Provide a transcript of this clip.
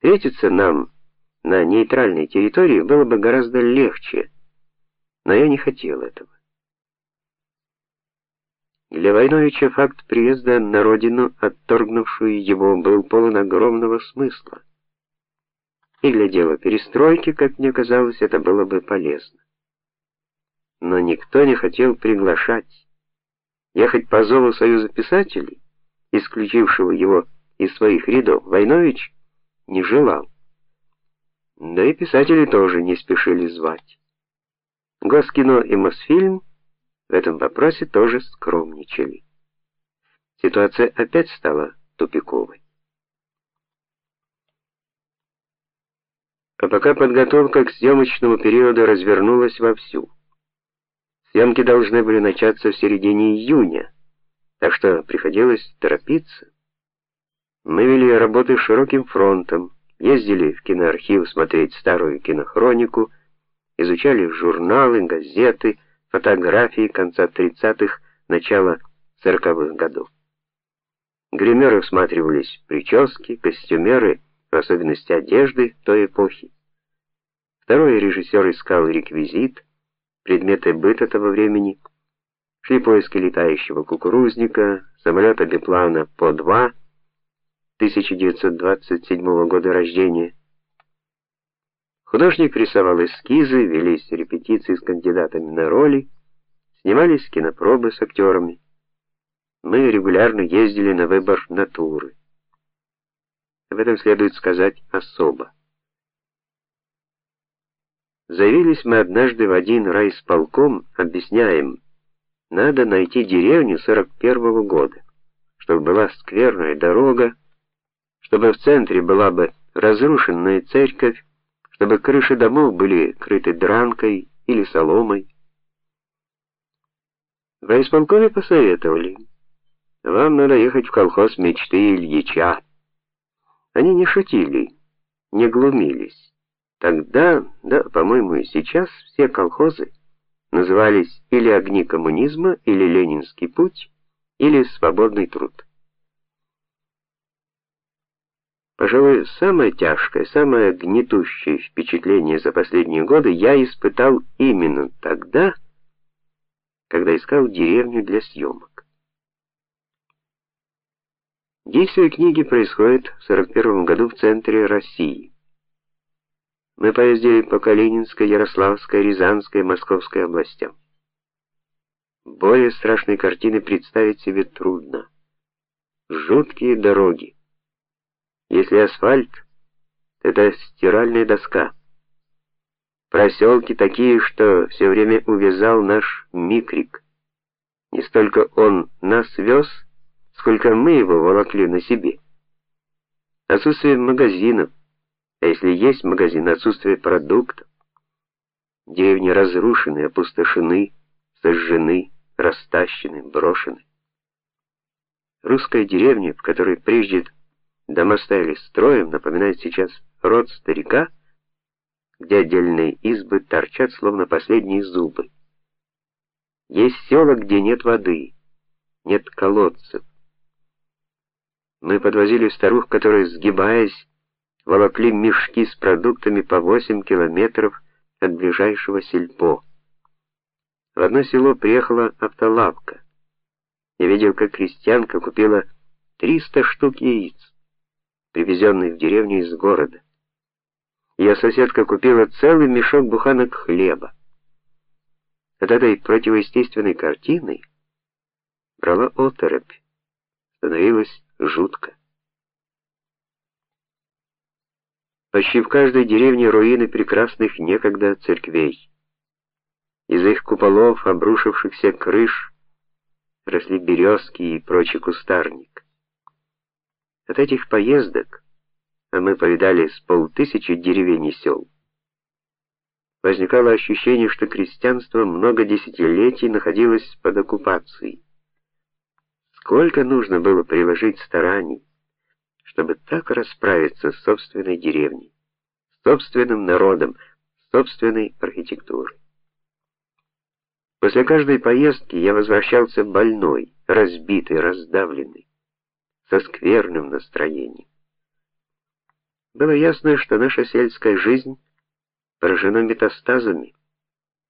Встретиться нам на нейтральной территории было бы гораздо легче, но я не хотел этого. Для Войновича факт приезда на родину, отторгнувшую его, был полон огромного смысла. И для дела перестройки, как мне казалось, это было бы полезно. Но никто не хотел приглашать. Ехать по зову Союза писателей, исключившего его из своих рядов, Войнович не желал. Да и писатели тоже не спешили звать. Госкино и Мосфильм в этом вопросе тоже скромничали. Ситуация опять стала тупиковой. А пока подготовка к съемочному периоду развернулась вовсю. Съемки должны были начаться в середине июня, так что приходилось торопиться. Мы вели работы широким фронтом, ездили в киноархив смотреть старую кинохронику, изучали журналы, газеты, фотографии конца 30-х, начала 40-х годов. Гримеры всматривались прически, костюмеры, в особенности одежды той эпохи. Второй режиссер искал реквизит, предметы быта того времени. Шли поиски летающего кукурузника, самолета биплана По-2 1927 года рождения. Художник рисовал эскизы, велись репетиции с кандидатами на роли, снимались кинопробы с актерами. Мы регулярно ездили на выбор натуры. Об этом следует сказать особо. Заявились мы однажды в один райисполком, объясняем: надо найти деревню 41-го года, чтобы была скверная дорога, чтобы в центре была бы разрушенная церковь, чтобы крыши домов были крыты дранкой или соломой. В исполкоме посоветовали: "Вам надо ехать в колхоз мечты Ильича". Они не шутили, не глумились. Тогда, да, по-моему, и сейчас все колхозы назывались или огни коммунизма, или Ленинский путь, или свободный труд. Пожалуй, самое тяжкое, самое гнетущее впечатление за последние годы я испытал именно тогда, когда искал деревню для съемок. Действие книги происходит в 41 году в центре России. Мы поездили по Калининской, Ярославской, Рязанской, Московской областям. Более страшной картины представить себе трудно. Жуткие дороги если асфальт это стиральная доска. Проселки такие, что все время увязал наш микрик. Не столько он нас вез, сколько мы его волокли на себе. Отсутствие магазинов, а если есть магазин, отсутствие продуктов. Деревни разрушены, опустошены, сожжены, растащены, брошены. Русская деревня, в которой прежде Дома стояли строем, напоминает сейчас род старика, где отдельные избы торчат словно последние зубы. Есть села, где нет воды, нет колодцев. Мы подвозили старух, которые, сгибаясь, волокли мешки с продуктами по 8 километров от ближайшего сельпо. В одно село приехала автолавка. Я видел, как крестьянка купила 300 штук яиц привезенный в деревню из города. Ее соседка купила целый мешок буханок хлеба. От этой противоестественной картины брала оторопь. Становилось жутко. Почти в каждой деревне руины прекрасных некогда церквей. Из их куполов, обрушившихся крыш, росли березки и прочий кустарник. От этих поездок, а мы повидали с полтысячи деревень и сел, возникало ощущение, что крестьянство много десятилетий находилось под оккупацией. Сколько нужно было приложить стараний, чтобы так расправиться с собственной деревней, с собственным народом, с собственной архитектурой. После каждой поездки я возвращался больной, разбитый, раздавленный со скверным настроением. Было ясно, что наша сельская жизнь поражена метастазами.